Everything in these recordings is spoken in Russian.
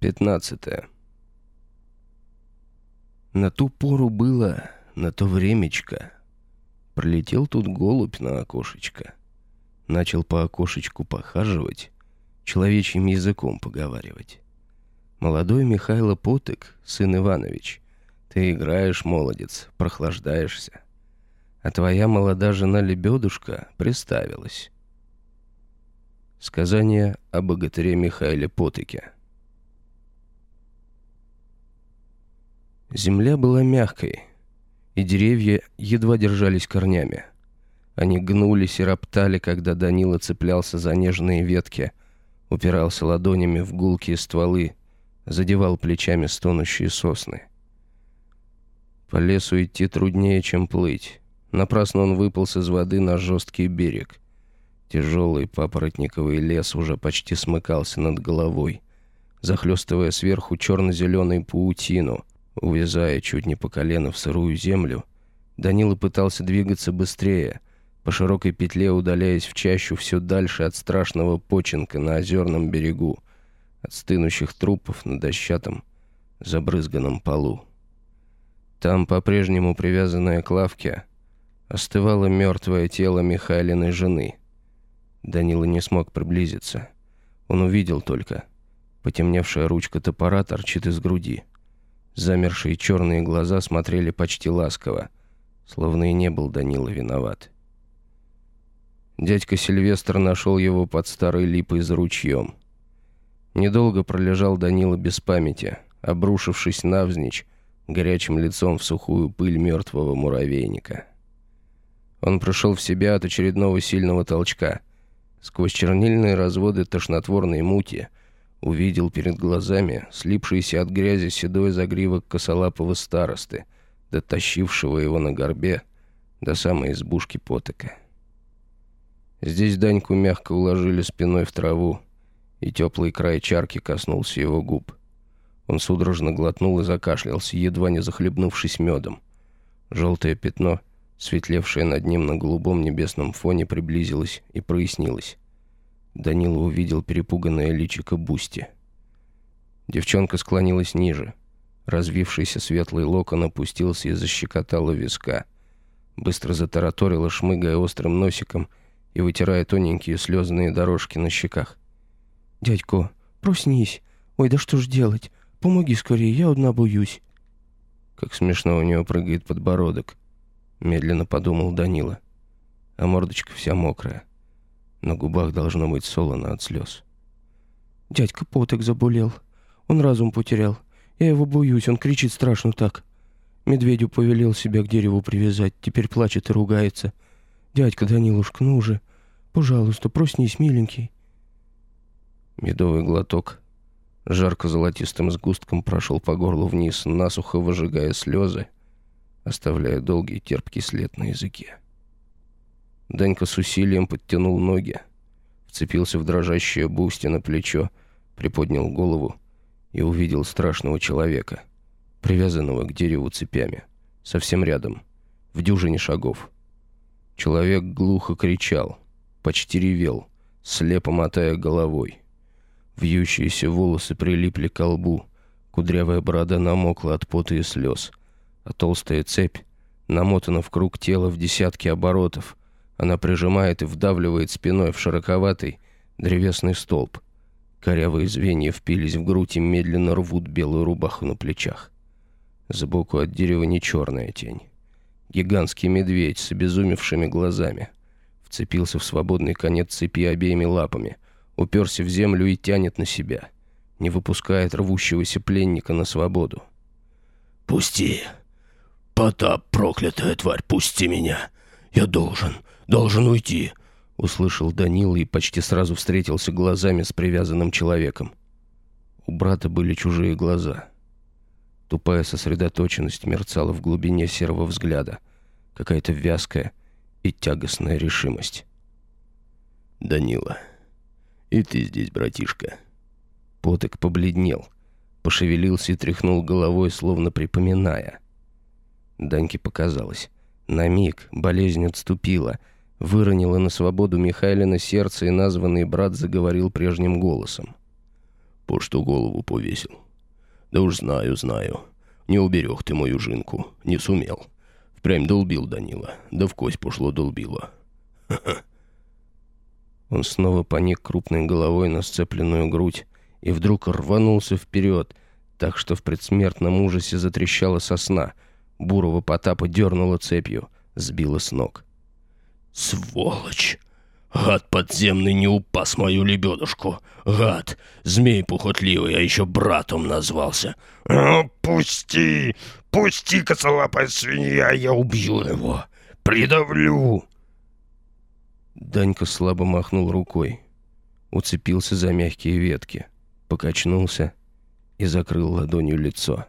15. На ту пору было, на то времечко. Пролетел тут голубь на окошечко. Начал по окошечку похаживать, человечьим языком поговаривать. Молодой Михайло Потык, сын Иванович, ты играешь, молодец, прохлаждаешься. А твоя молода жена Лебедушка приставилась. Сказание о богатыре Михаиле Потыке. Земля была мягкой, и деревья едва держались корнями. Они гнулись и роптали, когда Данила цеплялся за нежные ветки, упирался ладонями в гулкие стволы, задевал плечами стонущие сосны. По лесу идти труднее, чем плыть. Напрасно он выполз из воды на жесткий берег. Тяжелый папоротниковый лес уже почти смыкался над головой, захлестывая сверху черно-зеленой паутину — Увязая чуть не по колено в сырую землю, Данила пытался двигаться быстрее, по широкой петле удаляясь в чащу все дальше от страшного починка на озерном берегу, от стынущих трупов на дощатом, забрызганном полу. Там, по-прежнему привязанная к лавке, остывало мертвое тело Михайлиной жены. Данила не смог приблизиться. Он увидел только. Потемневшая ручка топора торчит из груди. Замершие черные глаза смотрели почти ласково, словно и не был Данила виноват. Дядька Сильвестр нашел его под старой липой за ручьем. Недолго пролежал Данила без памяти, обрушившись навзничь, горячим лицом в сухую пыль мертвого муравейника. Он пришел в себя от очередного сильного толчка. Сквозь чернильные разводы тошнотворной мути увидел перед глазами слипшийся от грязи седой загривок косолапого старосты, дотащившего его на горбе до самой избушки потока. Здесь Даньку мягко уложили спиной в траву, и теплый край чарки коснулся его губ. Он судорожно глотнул и закашлялся, едва не захлебнувшись медом. Желтое пятно, светлевшее над ним на голубом небесном фоне, приблизилось и прояснилось. Данила увидел перепуганное личико Бусти. Девчонка склонилась ниже. Развившийся светлый локон опустился и защекотал у виска. Быстро затараторила, шмыгая острым носиком и вытирая тоненькие слезные дорожки на щеках. «Дядько, проснись! Ой, да что ж делать? Помоги скорее, я одна боюсь!» Как смешно у нее прыгает подбородок, медленно подумал Данила. А мордочка вся мокрая. На губах должно быть солоно от слез. «Дядька Поток заболел. Он разум потерял. Я его боюсь, он кричит страшно так. Медведю повелел себя к дереву привязать, теперь плачет и ругается. Дядька Данилушка, ну же, пожалуйста, проснись, миленький». Медовый глоток жарко-золотистым сгустком прошел по горлу вниз, насухо выжигая слезы, оставляя долгий терпкий след на языке. Данька с усилием подтянул ноги, вцепился в дрожащее Бустино плечо, приподнял голову и увидел страшного человека, привязанного к дереву цепями, совсем рядом, в дюжине шагов. Человек глухо кричал, почти ревел, слепо мотая головой. Вьющиеся волосы прилипли к лбу, кудрявая борода намокла от пота и слез, а толстая цепь намотана в круг тела в десятки оборотов, она прижимает и вдавливает спиной в широковатый древесный столб. Корявые звенья впились в грудь и медленно рвут белую рубаху на плечах. Сбоку от дерева не черная тень. Гигантский медведь с обезумевшими глазами. Вцепился в свободный конец цепи обеими лапами, уперся в землю и тянет на себя. Не выпускает рвущегося пленника на свободу. «Пусти! Потап, проклятая тварь, пусти меня! Я должен, должен уйти!» Услышал Данила и почти сразу встретился глазами с привязанным человеком. У брата были чужие глаза. Тупая сосредоточенность мерцала в глубине серого взгляда. Какая-то вязкая и тягостная решимость. «Данила, и ты здесь, братишка?» Поток побледнел, пошевелился и тряхнул головой, словно припоминая. Даньке показалось. На миг болезнь отступила, выронила на свободу Михайлина сердце, и названный брат заговорил прежним голосом. По что голову повесил. Да уж знаю, знаю. Не уберег ты мою жинку. Не сумел. Впрямь долбил Данила. Да в кость пошло долбило. Он снова поник крупной головой на сцепленную грудь и вдруг рванулся вперед, так что в предсмертном ужасе затрещала сосна. Бурого Потапа дернула цепью, сбила с ног. «Сволочь! Гад подземный не упас мою лебедушку! Гад! Змей пухотливый, а еще братом назвался! А, пусти! Пусти, косолапая свинья, я убью его! Придавлю!» Данька слабо махнул рукой, уцепился за мягкие ветки, покачнулся и закрыл ладонью лицо.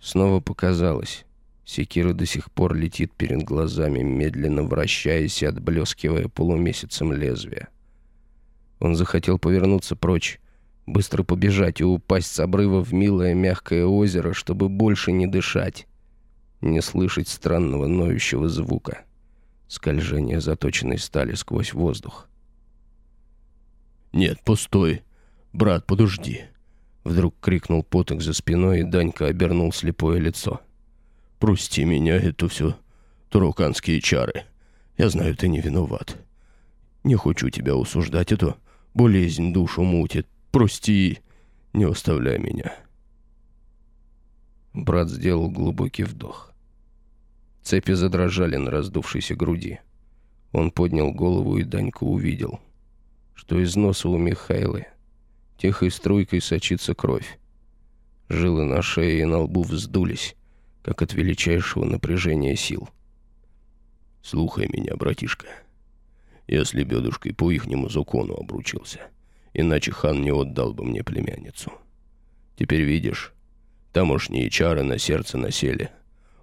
Снова показалось. Секира до сих пор летит перед глазами, медленно вращаясь и отблескивая полумесяцем лезвия. Он захотел повернуться прочь, быстро побежать и упасть с обрыва в милое мягкое озеро, чтобы больше не дышать, не слышать странного ноющего звука скольжение заточенной стали сквозь воздух. «Нет, пустой. Брат, подожди!» Вдруг крикнул поток за спиной, и Данька обернул слепое лицо. «Прости меня, это все туруканские чары. Я знаю, ты не виноват. Не хочу тебя усуждать, это болезнь душу мутит. Прости, не оставляй меня». Брат сделал глубокий вдох. Цепи задрожали на раздувшейся груди. Он поднял голову и Даньку увидел, что из носа у Михайлы тихой струйкой сочится кровь. Жилы на шее и на лбу вздулись, как от величайшего напряжения сил. «Слухай меня, братишка. Я с лебедушкой по ихнему закону обручился, иначе хан не отдал бы мне племянницу. Теперь видишь, тамошние чары на сердце насели»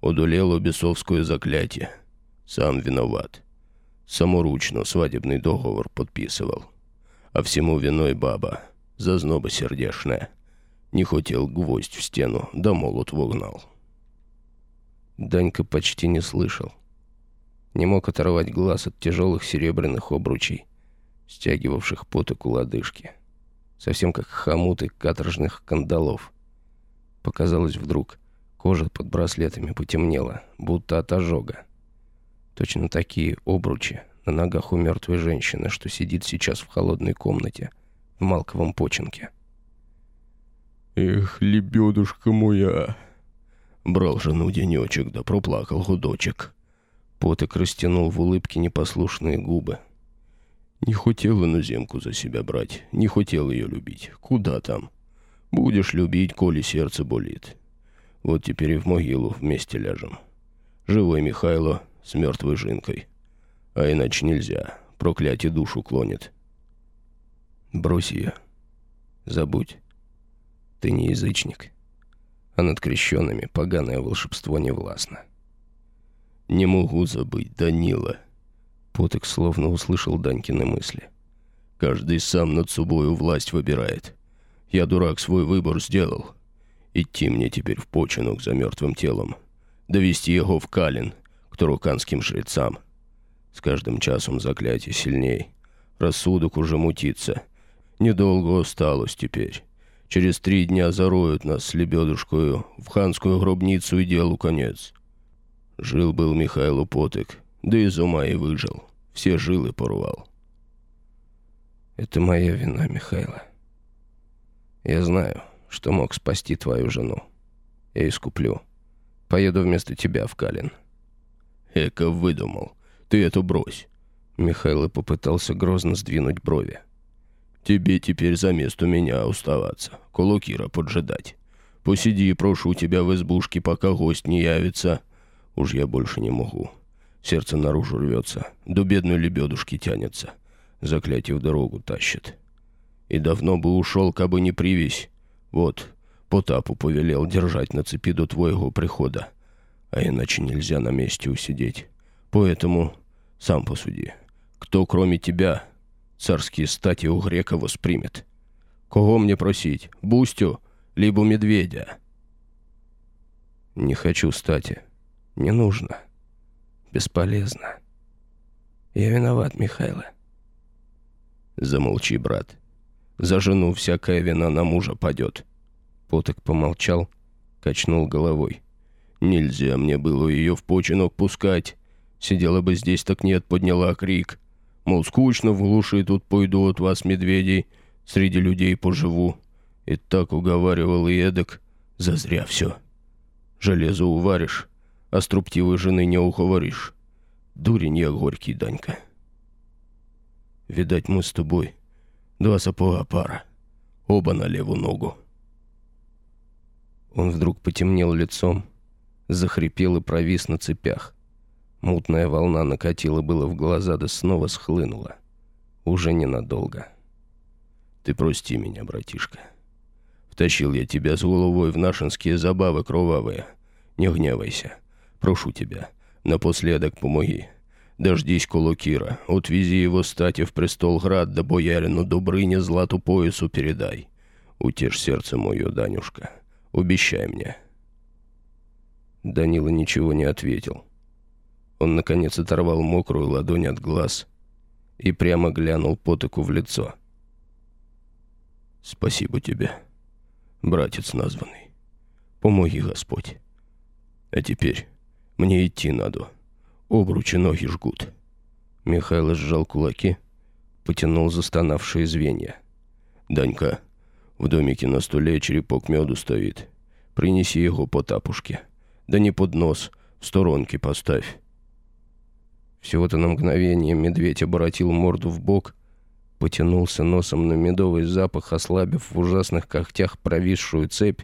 одолело бесовское заклятие. Сам виноват. Саморучно свадебный договор подписывал. А всему виной баба, зазноба сердешная. Не хотел гвоздь в стену, да молот вогнал. Данька почти не слышал. Не мог оторвать глаз от тяжелых серебряных обручей, стягивавших потоку лодыжки. Совсем как хомуты каторжных кандалов. Показалось вдруг, Кожа под браслетами потемнела, будто от ожога. Точно такие обручи на ногах у мертвой женщины, что сидит сейчас в холодной комнате в Малковом починке. «Эх, лебедушка моя!» Брал жену денечек, да проплакал гудочек. Поток растянул в улыбке непослушные губы. «Не хотел иноземку за себя брать, не хотел ее любить. Куда там? Будешь любить, коли сердце болит. Вот теперь и в могилу вместе ляжем. Живой Михайло с мертвой Жинкой. А иначе нельзя. Проклятие душу клонит. Брось ее. Забудь. Ты не язычник. А над крещенными поганое волшебство не властно. Не могу забыть Данила. Поток словно услышал Данькины мысли. Каждый сам над собою власть выбирает. Я, дурак, свой выбор сделал. Идти мне теперь в починок за мертвым телом. Довести его в Калин, к туруканским жрецам. С каждым часом заклятие сильней. Рассудок уже мутится. Недолго осталось теперь. Через три дня зароют нас с лебедушкою в ханскую гробницу и делу конец. Жил-был Михайло Потык, да из ума и выжил. Все жилы порвал. Это моя вина, Михайло. Я знаю что мог спасти твою жену. Я искуплю. Поеду вместо тебя в Калин». «Эко выдумал. Ты это брось». Михайло попытался грозно сдвинуть брови. «Тебе теперь за место меня оставаться, Колокира поджидать. Посиди, прошу тебя в избушке, пока гость не явится. Уж я больше не могу. Сердце наружу рвется, до бедной лебедушки тянется. Заклятие в дорогу тащит. И давно бы ушел, кабы не привесь. Вот, Потапу повелел держать на цепи до твоего прихода. А иначе нельзя на месте усидеть. Поэтому сам посуди. Кто, кроме тебя, царские стати у грека воспримет? Кого мне просить? Бустю, либо медведя?» «Не хочу стати. Не нужно. Бесполезно. Я виноват, Михайло». «Замолчи, брат. За жену всякая вина на мужа падет». Поток помолчал, качнул головой. «Нельзя мне было ее в починок пускать. Сидела бы здесь, так нет, подняла крик. Мол, скучно в глуши, тут пойду от вас, медведей, среди людей поживу. И так уговаривал и эдак, зазря все. Железо уваришь, а струптивой жены не уговоришь. Дурень я горький, Данька. Видать, мы с тобой два сапога пара, оба на левую ногу. Он вдруг потемнел лицом, захрипел и провис на цепях. Мутная волна накатила было в глаза, да снова схлынула. Уже ненадолго. «Ты прости меня, братишка. Втащил я тебя с головой в нашинские забавы кровавые. Не гневайся. Прошу тебя, напоследок помоги. Дождись Колокира, отвези его стати в престолград, да боярину Добрыне злату поясу передай. Утешь сердце мое, Данюшка. Обещай мне». Данила ничего не ответил. Он, наконец, оторвал мокрую ладонь от глаз и прямо глянул потоку в лицо. «Спасибо тебе, братец названный. Помоги, Господь. А теперь мне идти надо. Обручи ноги жгут». Михаил сжал кулаки, потянул застонавшие звенья. «Данька, в домике на столе черепок меду стоит. Принеси его по тапушке. Да не под нос, в сторонке поставь». Всего-то на мгновение медведь обратил морду в бок, потянулся носом на медовый запах, ослабив в ужасных когтях провисшую цепь,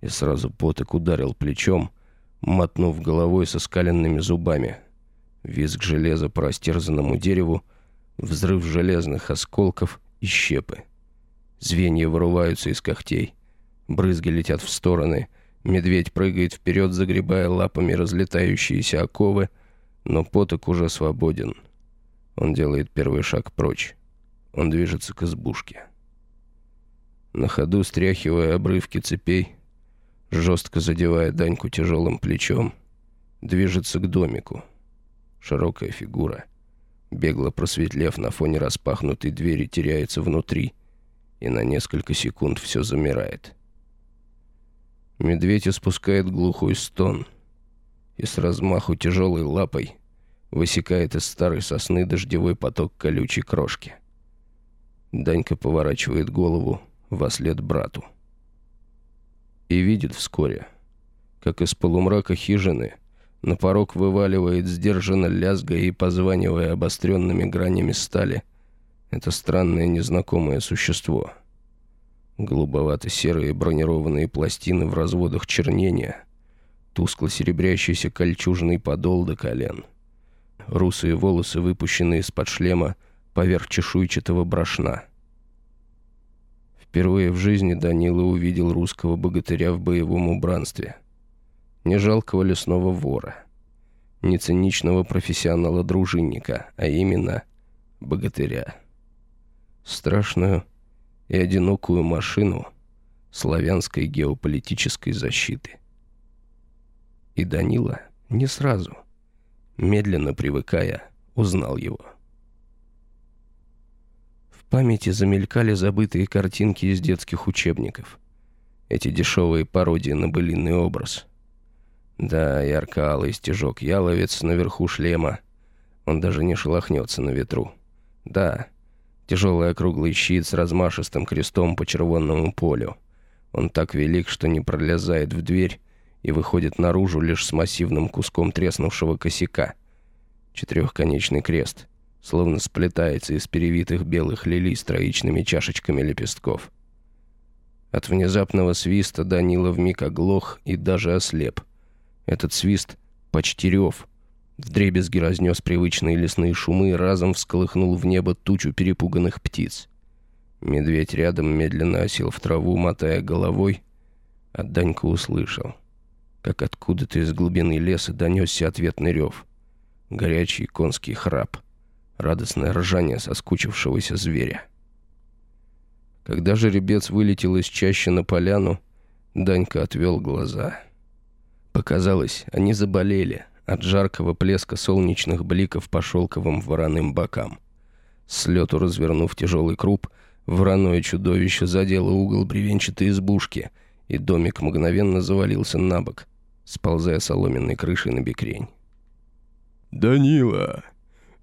и сразу поток ударил плечом, мотнув головой со скаленными зубами. Визг железа по растерзанному дереву, взрыв железных осколков и щепы. Звенья вырываются из когтей. Брызги летят в стороны. Медведь прыгает вперед, загребая лапами разлетающиеся оковы, но поток уже свободен. Он делает первый шаг прочь. Он движется к избушке. На ходу, стряхивая обрывки цепей, жестко задевая Даньку тяжелым плечом, движется к домику. Широкая фигура, бегло просветлев на фоне распахнутой двери, теряется внутри — и на несколько секунд все замирает. Медведь испускает глухой стон и с размаху тяжелой лапой высекает из старой сосны дождевой поток колючей крошки. Данька поворачивает голову во след брату. И видит вскоре, как из полумрака хижины на порог вываливает сдержанно лязгая и позванивая обостренными гранями стали – это странное незнакомое существо. Голубовато-серые бронированные пластины в разводах чернения, тускло серебрящийся кольчужный подол до колен, русые волосы, выпущенные из-под шлема поверх чешуйчатого брошна. Впервые в жизни Данила увидел русского богатыря в боевом убранстве. Не жалкого лесного вора, не циничного профессионала-дружинника, а именно богатыря страшную и одинокую машину славянской геополитической защиты. И Данила не сразу, медленно привыкая, узнал его. В памяти замелькали забытые картинки из детских учебников. Эти дешевые пародии на былинный образ. Да, ярко-алый стежок яловец наверху шлема. Он даже не шелохнется на ветру. Да, Тяжелый округлый щит с размашистым крестом по червонному полю. Он так велик, что не пролезает в дверь и выходит наружу лишь с массивным куском треснувшего косяка. Четырехконечный крест, словно сплетается из перевитых белых лилий с троичными чашечками лепестков. От внезапного свиста Данила вмиг оглох и даже ослеп. Этот свист — почти рев — Вдребезги разнес привычные лесные шумы и разом всколыхнул в небо тучу перепуганных птиц. Медведь рядом медленно осел в траву, мотая головой, а Данька услышал, как откуда-то из глубины леса донесся ответный рев. Горячий конский храп, радостное ржание соскучившегося зверя. Когда жеребец вылетел из чащи на поляну, Данька отвел глаза. Показалось, они заболели — от жаркого плеска солнечных бликов по шелковым вороным бокам. С развернув тяжелый круп, Вороное чудовище задело угол бревенчатой избушки, и домик мгновенно завалился на бок, сползая соломенной крышей на бекрень. «Данила,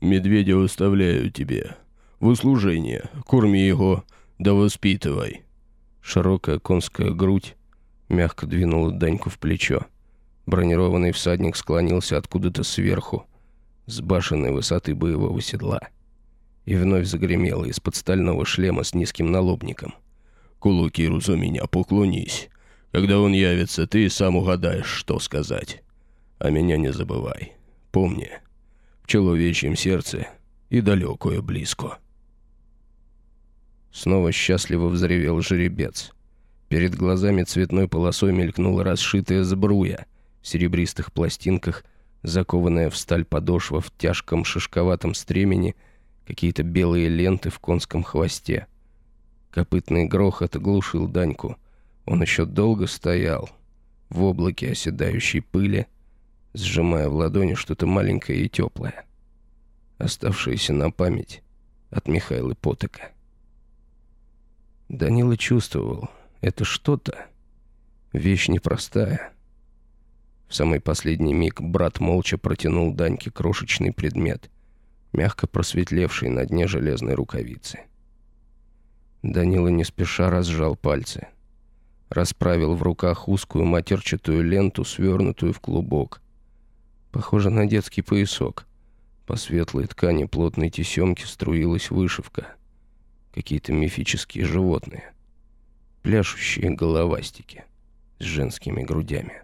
медведя оставляю тебе. В услужение. Корми его, да воспитывай». Широкая конская грудь мягко двинула Даньку в плечо. Бронированный всадник склонился откуда-то сверху, с башенной высоты боевого седла и вновь загремело из-под стального шлема с низким налобником. «Кулукиру за меня поклонись. Когда он явится, ты сам угадаешь, что сказать. А меня не забывай. Помни, в человечьем сердце и далекое близко». Снова счастливо взревел жеребец. Перед глазами цветной полосой мелькнула расшитая сбруя в серебристых пластинках, закованная в сталь подошва в тяжком шишковатом стремени — какие-то белые ленты в конском хвосте. Копытный грохот оглушил Даньку. Он еще долго стоял, в облаке оседающей пыли, сжимая в ладони что-то маленькое и теплое, оставшееся на память от Михаила Потока. Данила чувствовал, это что-то, вещь непростая. В самый последний миг брат молча протянул Даньке крошечный предмет — мягко просветлевший на дне железной рукавицы. Данила не спеша разжал пальцы. Расправил в руках узкую матерчатую ленту, свернутую в клубок. Похоже на детский поясок. По светлой ткани плотной тесемки струилась вышивка. Какие-то мифические животные. Пляшущие головастики с женскими грудями.